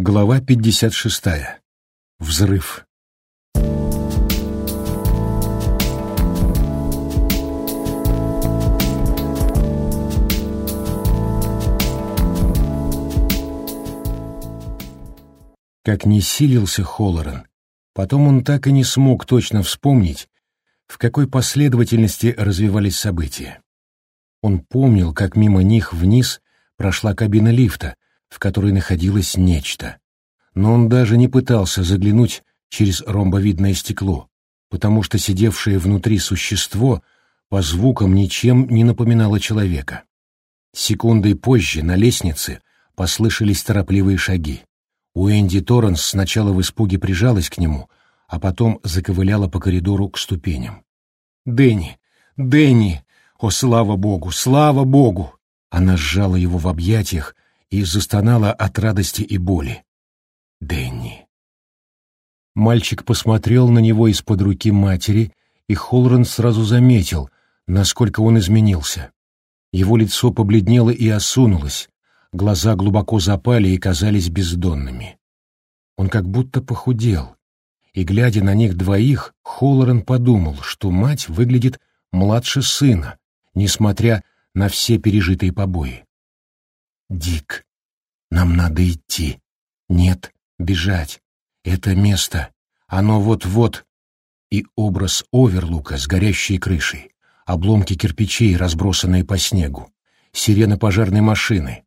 Глава 56. Взрыв. Как не силился Холлоран, потом он так и не смог точно вспомнить, в какой последовательности развивались события. Он помнил, как мимо них вниз прошла кабина лифта, в которой находилось нечто. Но он даже не пытался заглянуть через ромбовидное стекло, потому что сидевшее внутри существо по звукам ничем не напоминало человека. Секундой позже на лестнице послышались торопливые шаги. Уэнди Торренс сначала в испуге прижалась к нему, а потом заковыляла по коридору к ступеням. «Дэнни! Дэнни! О, слава богу! Слава богу!» Она сжала его в объятиях и застонала от радости и боли. «Дэнни!» Мальчик посмотрел на него из-под руки матери, и Холран сразу заметил, насколько он изменился. Его лицо побледнело и осунулось, глаза глубоко запали и казались бездонными. Он как будто похудел, и, глядя на них двоих, Холлоран подумал, что мать выглядит младше сына, несмотря на все пережитые побои. «Дик, нам надо идти. Нет, бежать. Это место. Оно вот-вот...» И образ Оверлука с горящей крышей, обломки кирпичей, разбросанные по снегу, сирена пожарной машины,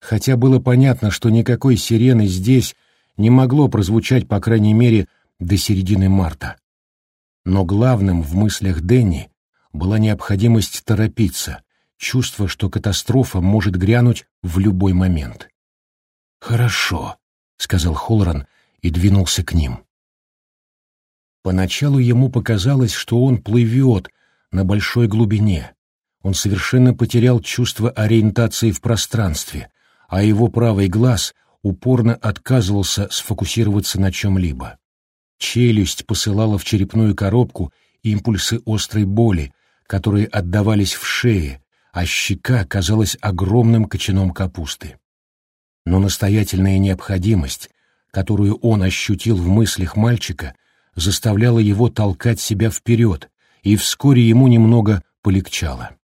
хотя было понятно, что никакой сирены здесь не могло прозвучать, по крайней мере, до середины марта. Но главным в мыслях Дэнни была необходимость торопиться, чувство, что катастрофа может грянуть в любой момент. «Хорошо», — сказал Холлоран и двинулся к ним. Поначалу ему показалось, что он плывет на большой глубине. Он совершенно потерял чувство ориентации в пространстве, а его правый глаз упорно отказывался сфокусироваться на чем-либо. Челюсть посылала в черепную коробку импульсы острой боли, которые отдавались в шее, а щека казалась огромным кочаном капусты. Но настоятельная необходимость, которую он ощутил в мыслях мальчика, заставляла его толкать себя вперед, и вскоре ему немного полегчало.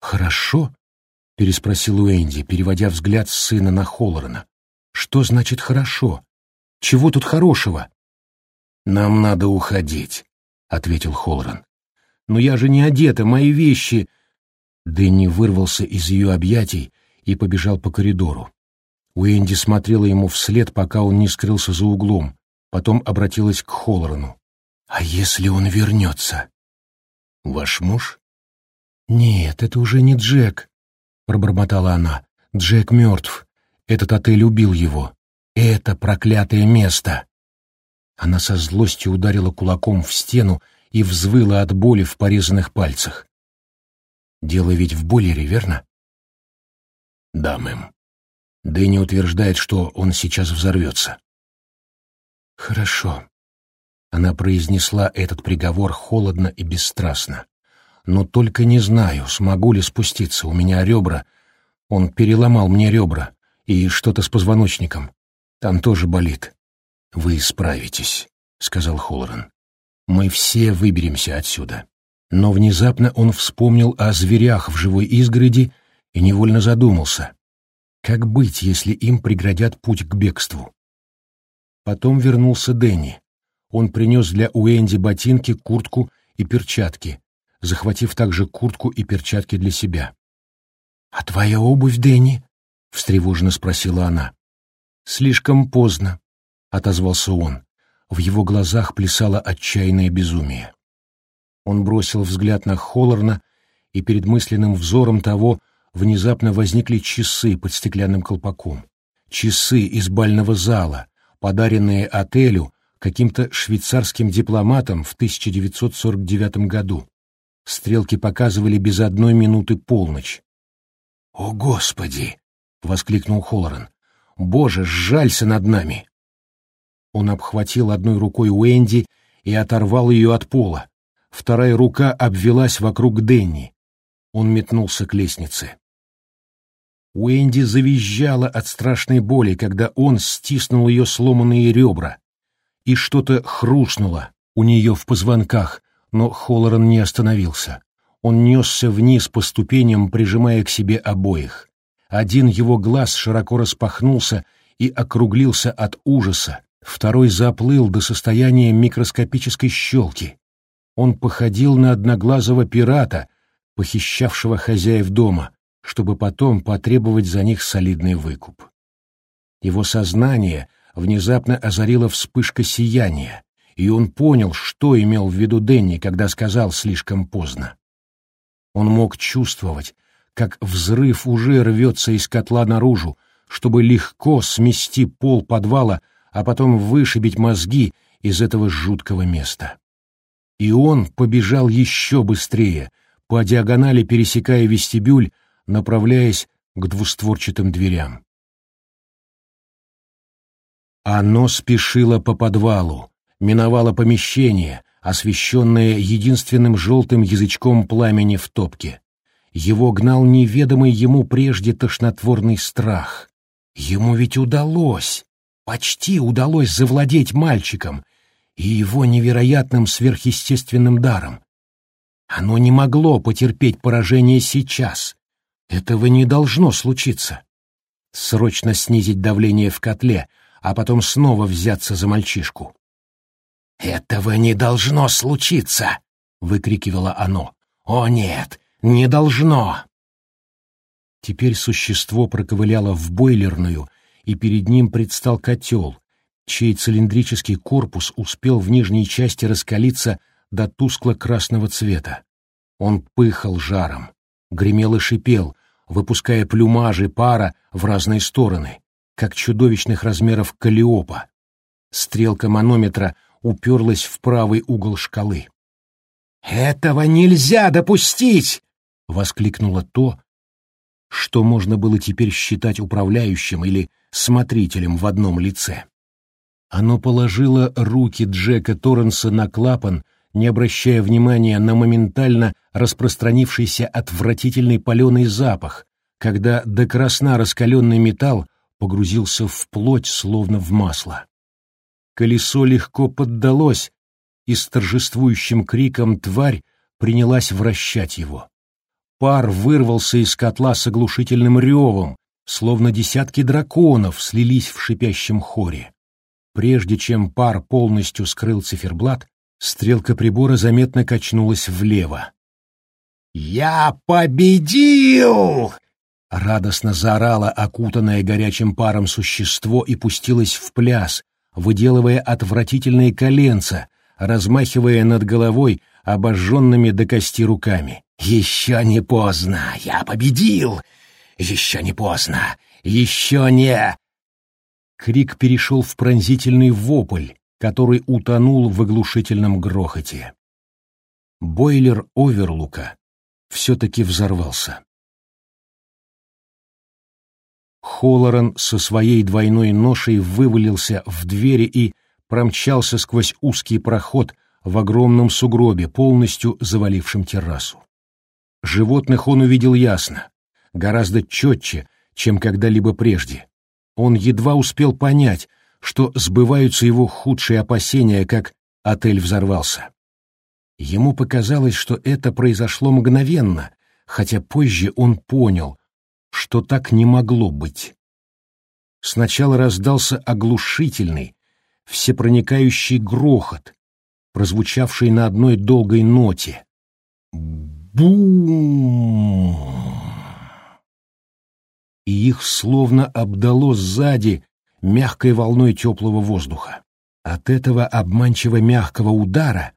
«Хорошо?» — переспросил Уэнди, переводя взгляд сына на Холлорана. «Что значит «хорошо»? Чего тут хорошего?» «Нам надо уходить», — ответил Холлоран. «Но я же не одета, мои вещи...» Дэнни вырвался из ее объятий и побежал по коридору. Уэнди смотрела ему вслед, пока он не скрылся за углом, потом обратилась к Холлорану. «А если он вернется?» «Ваш муж?» «Нет, это уже не Джек», — пробормотала она. «Джек мертв. Этот отель убил его. Это проклятое место!» Она со злостью ударила кулаком в стену и взвыла от боли в порезанных пальцах. «Дело ведь в бойлере, верно?» «Да, мэм. Дэнни утверждает, что он сейчас взорвется». «Хорошо». Она произнесла этот приговор холодно и бесстрастно но только не знаю, смогу ли спуститься. У меня ребра. Он переломал мне ребра. И что-то с позвоночником. Там тоже болит. Вы справитесь, — сказал Холлоран. Мы все выберемся отсюда. Но внезапно он вспомнил о зверях в живой изгороди и невольно задумался. Как быть, если им преградят путь к бегству? Потом вернулся Дэнни. Он принес для Уэнди ботинки, куртку и перчатки, захватив также куртку и перчатки для себя. «А твоя обувь, Дэнни?» — встревоженно спросила она. «Слишком поздно», — отозвался он. В его глазах плясало отчаянное безумие. Он бросил взгляд на Холлорна, и перед мысленным взором того внезапно возникли часы под стеклянным колпаком. Часы из бального зала, подаренные отелю каким-то швейцарским дипломатом в 1949 году. Стрелки показывали без одной минуты полночь. «О, Господи!» — воскликнул Холлоран. «Боже, сжалься над нами!» Он обхватил одной рукой Уэнди и оторвал ее от пола. Вторая рука обвелась вокруг Денни. Он метнулся к лестнице. Уэнди завизжала от страшной боли, когда он стиснул ее сломанные ребра, и что-то хрустнуло у нее в позвонках, но Холлоран не остановился. Он несся вниз по ступеням, прижимая к себе обоих. Один его глаз широко распахнулся и округлился от ужаса, второй заплыл до состояния микроскопической щелки. Он походил на одноглазого пирата, похищавшего хозяев дома, чтобы потом потребовать за них солидный выкуп. Его сознание внезапно озарила вспышка сияния, и он понял, что имел в виду Денни, когда сказал слишком поздно. Он мог чувствовать, как взрыв уже рвется из котла наружу, чтобы легко смести пол подвала, а потом вышибить мозги из этого жуткого места. И он побежал еще быстрее, по диагонали пересекая вестибюль, направляясь к двустворчатым дверям. Оно спешило по подвалу, миновало помещение, освещенное единственным желтым язычком пламени в топке. Его гнал неведомый ему прежде тошнотворный страх. Ему ведь удалось, почти удалось завладеть мальчиком и его невероятным сверхъестественным даром. Оно не могло потерпеть поражение сейчас, этого не должно случиться. Срочно снизить давление в котле, а потом снова взяться за мальчишку. «Этого не должно случиться!» — выкрикивало оно. «О нет, не должно!» Теперь существо проковыляло в бойлерную, и перед ним предстал котел, чей цилиндрический корпус успел в нижней части раскалиться до тускло-красного цвета. Он пыхал жаром гремел и шипел, выпуская плюмажи пара в разные стороны, как чудовищных размеров калиопа. Стрелка манометра уперлась в правый угол шкалы. «Этого нельзя допустить!» — воскликнуло то, что можно было теперь считать управляющим или смотрителем в одном лице. Оно положило руки Джека Торренса на клапан не обращая внимания на моментально распространившийся отвратительный паленый запах, когда до красна раскаленный металл погрузился в плоть, словно в масло. Колесо легко поддалось, и с торжествующим криком тварь принялась вращать его. Пар вырвался из котла с оглушительным ревом, словно десятки драконов слились в шипящем хоре. Прежде чем пар полностью скрыл циферблат, Стрелка прибора заметно качнулась влево. «Я победил!» Радостно заорало окутанное горячим паром существо и пустилось в пляс, выделывая отвратительные коленца, размахивая над головой обожженными до кости руками. «Еще не поздно! Я победил! Еще не поздно! Еще не...» Крик перешел в пронзительный вопль, который утонул в оглушительном грохоте. Бойлер Оверлука все-таки взорвался. Холлоран со своей двойной ношей вывалился в двери и промчался сквозь узкий проход в огромном сугробе, полностью завалившем террасу. Животных он увидел ясно, гораздо четче, чем когда-либо прежде. Он едва успел понять, что сбываются его худшие опасения, как отель взорвался. Ему показалось, что это произошло мгновенно, хотя позже он понял, что так не могло быть. Сначала раздался оглушительный, всепроникающий грохот, прозвучавший на одной долгой ноте. Бум! И их словно обдало сзади мягкой волной теплого воздуха. От этого обманчиво мягкого удара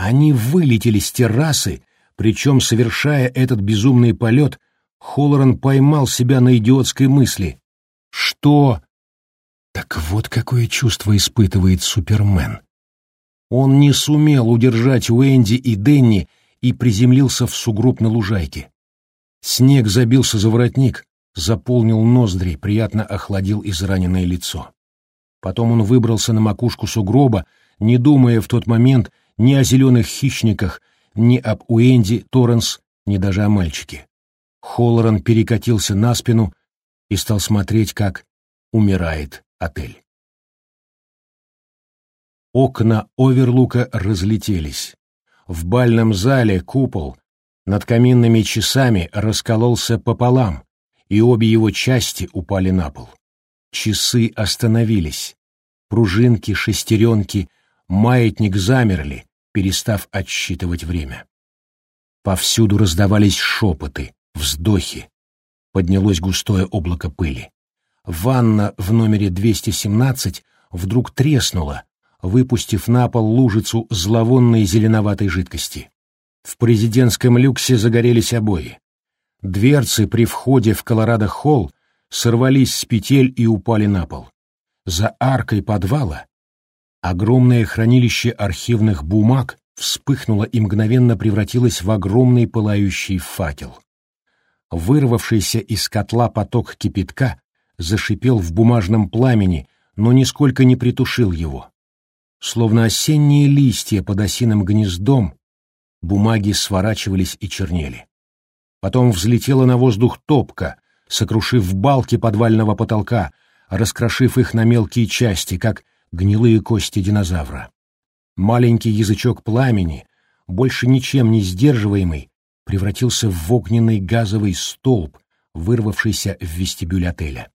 они вылетели с террасы, причем, совершая этот безумный полет, Холлоран поймал себя на идиотской мысли. Что? Так вот какое чувство испытывает Супермен. Он не сумел удержать Уэнди и Денни и приземлился в сугроб на лужайке. Снег забился за воротник, заполнил ноздри, приятно охладил израненное лицо. Потом он выбрался на макушку сугроба, не думая в тот момент ни о зеленых хищниках, ни об Уэнди Торренс, ни даже о мальчике. Холлоран перекатился на спину и стал смотреть, как умирает отель. Окна оверлука разлетелись. В бальном зале купол над каминными часами раскололся пополам, и обе его части упали на пол. Часы остановились. Пружинки, шестеренки, маятник замерли, перестав отсчитывать время. Повсюду раздавались шепоты, вздохи. Поднялось густое облако пыли. Ванна в номере 217 вдруг треснула, выпустив на пол лужицу зловонной зеленоватой жидкости. В президентском люксе загорелись обои. Дверцы при входе в Колорадо-холл сорвались с петель и упали на пол. За аркой подвала огромное хранилище архивных бумаг вспыхнуло и мгновенно превратилось в огромный пылающий факел. Вырвавшийся из котла поток кипятка зашипел в бумажном пламени, но нисколько не притушил его. Словно осенние листья под осиным гнездом, бумаги сворачивались и чернели. Потом взлетела на воздух топка, сокрушив балки подвального потолка, раскрошив их на мелкие части, как гнилые кости динозавра. Маленький язычок пламени, больше ничем не сдерживаемый, превратился в огненный газовый столб, вырвавшийся в вестибюль отеля.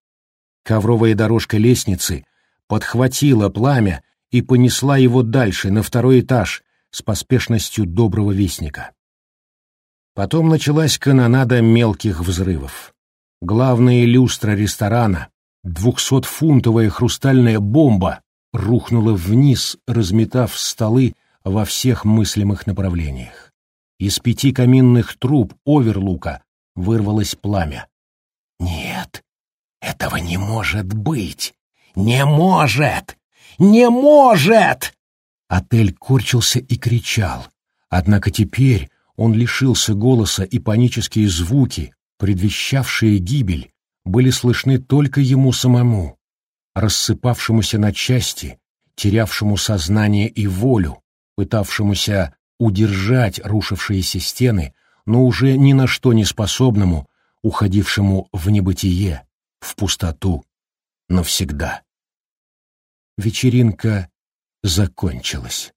Ковровая дорожка лестницы подхватила пламя и понесла его дальше, на второй этаж, с поспешностью доброго вестника. Потом началась канонада мелких взрывов. Главная люстра ресторана, двухсотфунтовая хрустальная бомба, рухнула вниз, разметав столы во всех мыслимых направлениях. Из пяти каминных труб оверлука вырвалось пламя. «Нет, этого не может быть! Не может! Не может!» Отель корчился и кричал. Однако теперь он лишился голоса, и панические звуки, предвещавшие гибель, были слышны только ему самому, рассыпавшемуся на части, терявшему сознание и волю, пытавшемуся удержать рушившиеся стены, но уже ни на что не способному, уходившему в небытие, в пустоту, навсегда. Вечеринка закончилась.